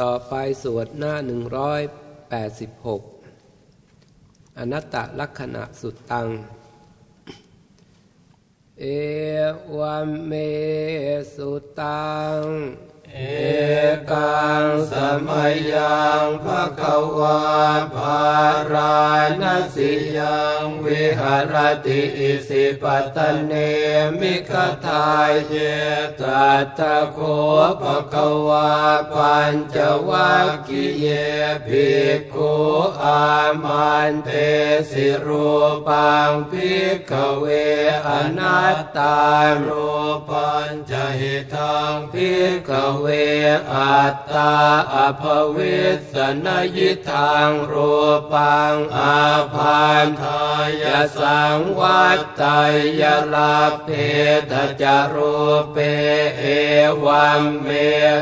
ต่อไปสวดหน้าหนึ่งร้อยแปดสิบหกอนัตตลักษณะสุดตัง เอวัมเมสุตัง เอกังสมัยยังภะคะวาภาราณสิยังวิหารติอิสิปตเนมิคทายเยตัตะโคภะคะวาปัญจวัคคีเยภิกขุอามันเตสิรูปังภิกขเวอนัตตารูปัญจหิทังภิกขเววอัตตาอภเวสนยิทังรูปังอาพันทายสังวัตตยลาเพทจารูเปเอวัมเม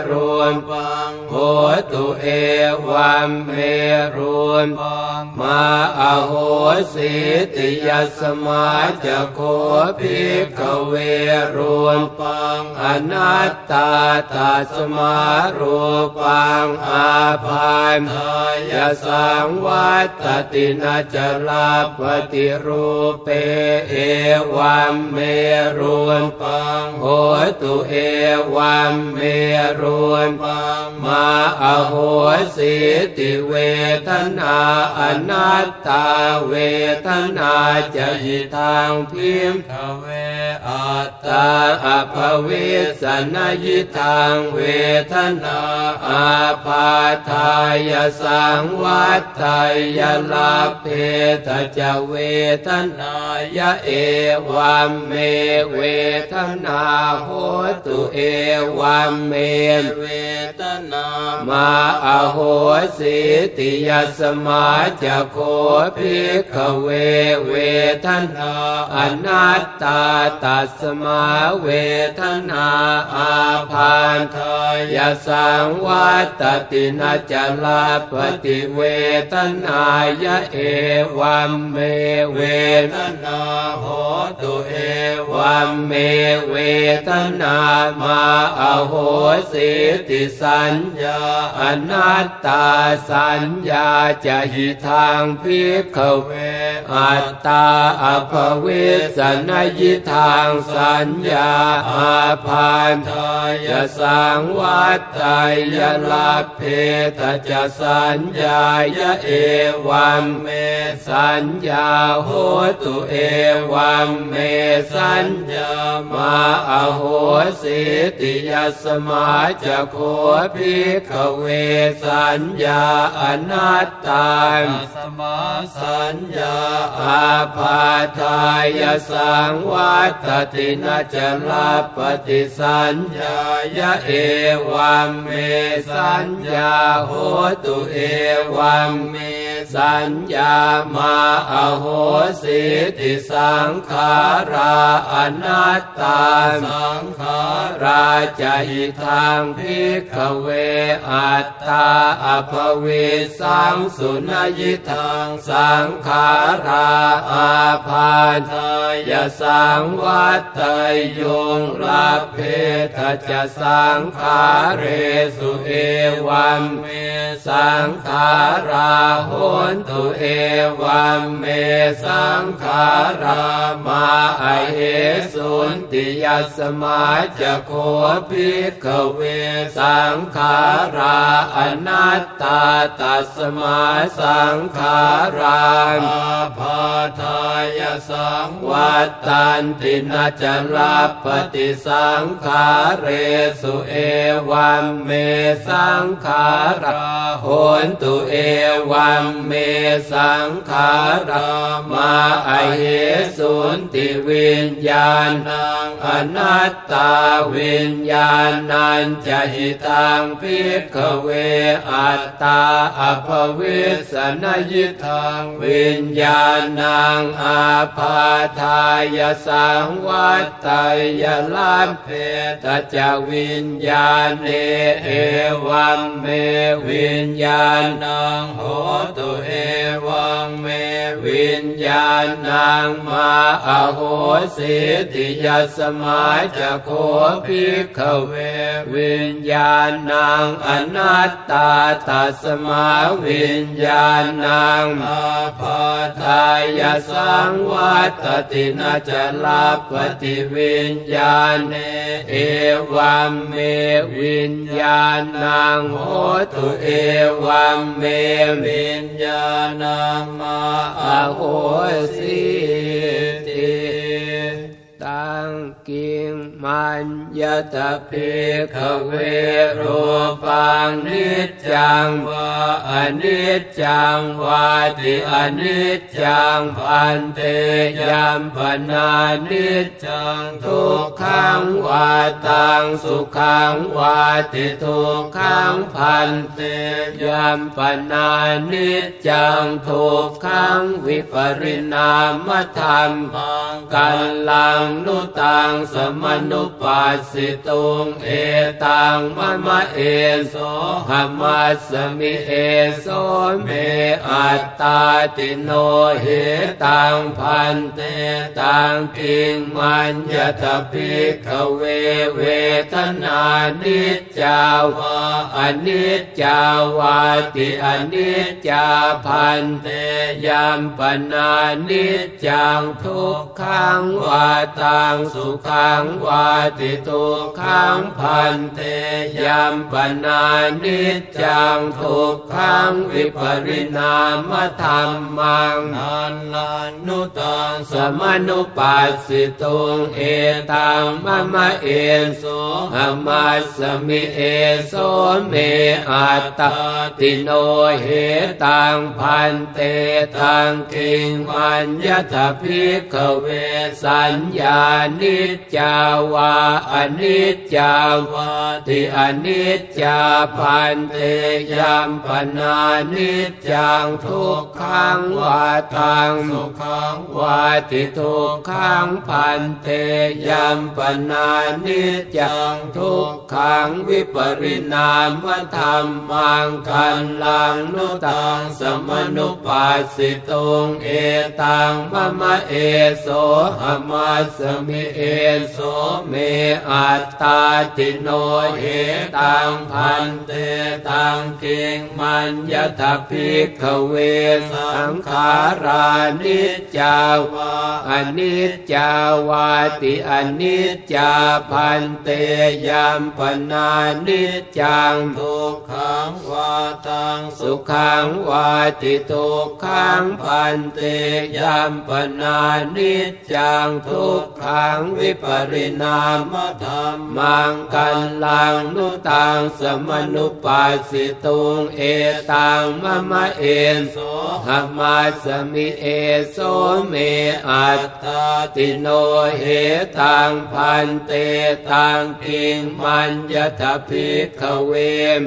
รูนปังโหตุเอวัมเมรูนปังมาอโหสิติยสมาจะโคภิกขเวรูนปังอนัตตาตัสสมารูปังอาพันายสังวัตตินาจลาปฏิรูปเปเอวัมเมรุนปังโหตุเอวัมเมรุนปังมาอโหสิติเวทนาอนัตตาเวทนาจะหิทางพิมขเวอัตตาอภวิสนยิทางเวเวทนาอาปาทายสังวัตไตยลาเพทจะเวทนายะเอวัมเมเวทนาโหตุเอวัมเมเวทนามาอโหสิติยสมาจะโคภิกขเวเวทนาอนัตตาตัสมาเวทนาอาพันทายสังวัตตินาจลาปฏิเวทนายะเอวัมเมเวทนาโหตุเอวัมเมเวทนามาอโหสิติสัญญาอนัตตาสัญญาจะหิทางพิกเวอัตตาอภเวสนยิทางสัญญาอาพันทายสังวัตไตยลาเพทจะสัญญายะเอวัมเมสัญญาโหตุเอวัมเมสัญญามาอโหสิติยสมาจะโคภิกขเวสัญญาอนัตตาสมาสัญญาอาภาทายสังวัตตินาจะลาปฏิสัญญายะเอวัมเมสัญญาโหตุเอวัมเมสัญญามาอโหสิติสังขาราอนัตตาสังขาราจะหิทางพิกเวอัตตาอภเวสังสุนยิทังสังขาราอาพาทายสังวัตเตยงราเพทจะสังขาเรสุเอวัมเมสังขาราโหนตุเอวัมเมสังขารามาอเหสุนติยสมาจะโคภิกขเวสังขาราอนัตตาตัสมาสังขาราอาภาทายสังวัตตันตินาจลาปฏิสังขาเรสุเอวัมเมสังขาราโหนตุเอวัมเมสังขารามาอเหสุนติวิญญาณังอนัตตาวิญญาณันจะหิตังพิกเวอัตตาอภวิสนยิทังวิญญาณังอาภาทายสังวัตไตยลัมเพตจะวิญญาาณเอวัมเมวิญญาณังโหตุเอวังเมวิญญาณังมาอโหสิติยัสมาจะโคภิกขเว วิญญาณังอนัตตาตัสมาวิญญาณังอาภาทายสังวัตตินาจะลาปฏิวิญญาณเอวัมเมวิญญาณังโหตุเอวัมเมวิญญาณังมาอโหสิ กิงมันยตภิกขเวรูปังนิจจังวาอนิจจังวาติอนิจจังพันเตยัมปนานิจจังทุกขังวาตังสุขังวาติทุกขังพันเตยัมปนานิจจังทุกขังวิปริณามธรรมังกัลลังนุตังสมนุปัสสิตุงเอตังมะมะเอโสหมัสมิเอโสเมอัตตาติโนเหตังพันเตตังกิงมัญญตภิกขเวเวทนานิจจาวาอนิจจาวาติอนิจจาพันเตยัมปนานิจจังทุกขังวาตังสุขขังวาติทุกขังพันเตยัมปนานิจจังทุกขังวิปริณามธรรมังนันลานุตังสมนุปัสสิตุงเอตังมะมะเอโสหมัสมิเอโสเมอัตตติโนเหตังพันเตตังกิงวัญญตภิกขเวสัญญานิจจาวาอนิจจาวาติอนิจจาพันเตยัมปนานิจจังทุกขังวาตังสุขังวาติทุกขังพันเตยัมปนานิจจังทุกขังวิปริณามธรรมังคันลังนุตังสมนุปัสสิตุงเอตังมะมะเอโสหมัสมิเอโสเมอัตตาติโนเหตังพันเตตังกิงมัญญทภิกขเวสังขารานิจจาวาอนิจจาวาติอนิจจาพันเตยัมปนานิจจังทุกขังวาตังสุขังวาติทุกขังพันเตยัมปนานิจจังทุกขังวิปริณามธรรมังกัลลังนุตังสมนุปัสสิตุงเอตังมะมะเอโสหมัสมิเอโสเมอัตตาติโนเหตังพันเตตังกิงมัญญทภิกขเว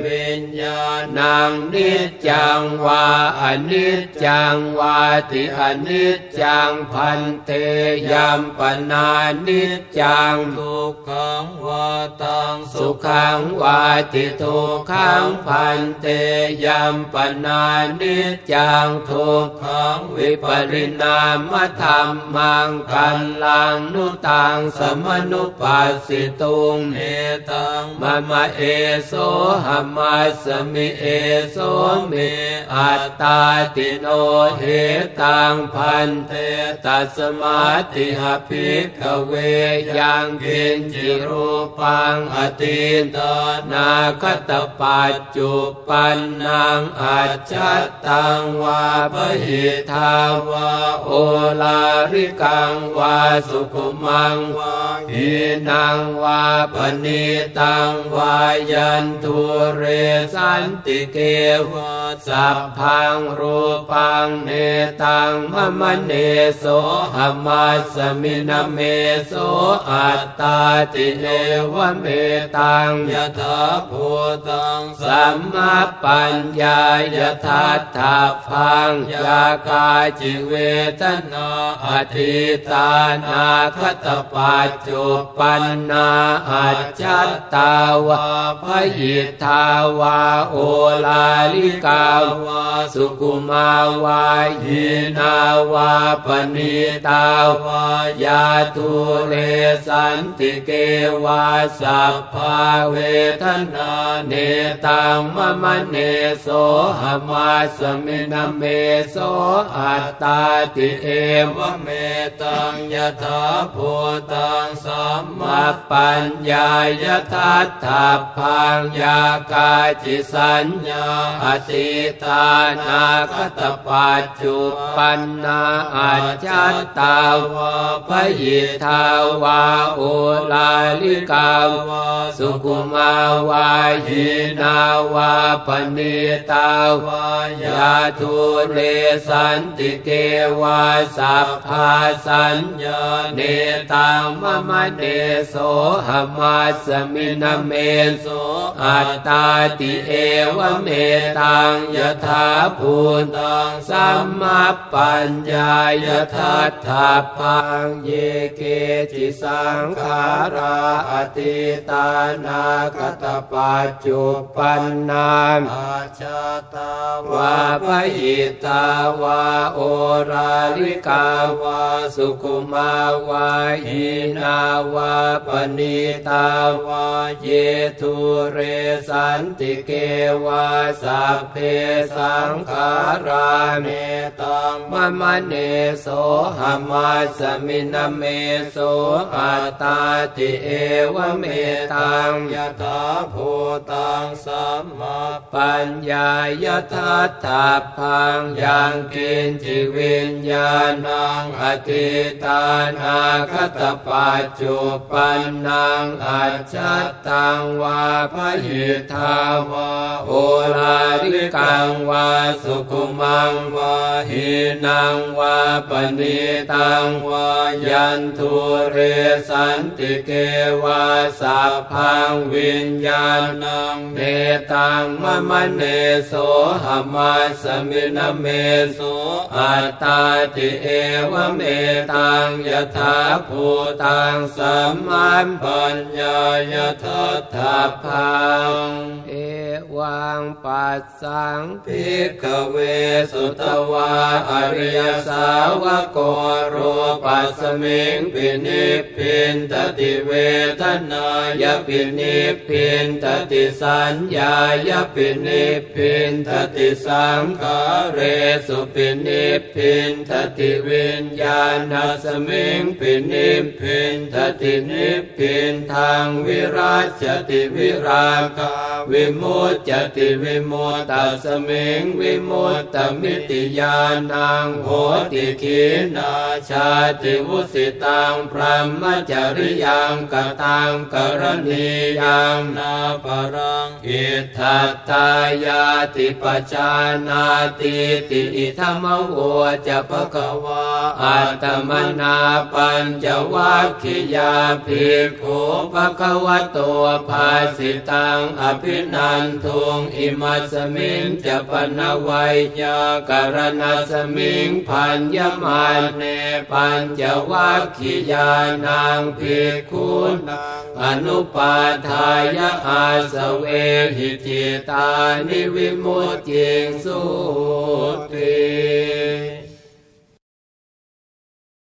วิญญาณังนิจจังวาอนิจจังวาติอนิจจังพันเตยัมปนานิจจังทุกขังวาตังสุขังวาติทุกขังพันเตยัมปนานิจจังทุกขังวิปริณามธรรมังคันลังนุตังสมนุปัสสิตุงเอตังมะมะเอโสหมัสมิเอโสเมอัตตาติโนเหตังพันเตตัสมาติหภิกเวยังกินจิรูปังอติตนาคตปัจจุปันนังอัจจตังวาปหิทาวาโอลาริกังวาสุขุมังวาหินังวาปณิตังวายันทุเรสันติเกวสัพพังรูปังเนตังมะมเนโสหมัสมินเมโสอัตตาติเอวเมตังยถาภูตังสัมมาปัญญายถาถาพังยากาจิเวทนาอธิตานาคตปัจจุปันนาอัจจัตตาวาพยิทาวาโอลาลิกาวาสุกุมาวายินาวาปณิตาวายาทุเลสันติเกวาสัพพาเวทนาเนตังมะมะเนโสหมาสมินเมโสอัตตาติเอวเมตังยถาภูตังสัมมาปัญญายทัตถาพังยากาจิสัญญาอติตานาคตปัจจุปันนาอัจจตาวาพยิทาววาโอลาลิกาวาสุกุมาวาหินาวาปณิตาวายาทุเรสันติเกวาสัพพาสัญญาเนตังมมะเนโสหมาสมินเมโสอัตตาติเอวเมตังยถาภูตังสัมมาปัญญายทัตถาพังเยเกจิสังขาราอติตานาคตปัจจุปันนามอาชาตาวาพยิตาวาโอราลิกาวาสุขุมาวาหินาวาปณิตาวาเยทุเรสันติเกวาสัพเพสังขาราเมตังมะมะเนโสหมาสมินาเมโสอัตตาติเอวเมตังยถาภูตังสัมมาปัญญายทัตถาพังยังกินจิวิญญาณังอธิตานาคตปัจจุปันนังอัจจตังวาพยิทาวาโอลาริกังวาสุกุมังวาหินังวาปณิตังวายันทุเรสันติเกวาสัพพังวิญญาณังเนตังมะมะเนโสหมาสมินเมโสอัตตาติเอวเมตังยถาภูตังสัมมาปัญญายทัตถาพัง วังปัสสังภิกขเวสุตวาอริยสาวกโรปัสมิงปินิพพินทติเวทนายปินิพพินทติสัญญายปินิพพินทติสังขาเรสุปินิพพินทติวิญญาณัสมิงปินิพพินทตินิพพินทังวิรัชชติวิราคา วิมุจจติวิมุตตัสมิงวิมุตตมิติญาณังโหติขีนาชาติวุสิตังพระมจริยังกตังกรณียังนาปรังอิทัตตายาติปชานาติติอิธรรมโวจะปะกวาอัตมนาปัญจวัคคิยาภิกขุปะคะวะโตภาสิตังอภินันทุงอิมัสมิงจะปนวัยยาการณสมิงพันยมาเนปัญจวัคคิยานังภิกขุนังอนุปาทายอาสเวหิจิตานิวิมุตติงสุติ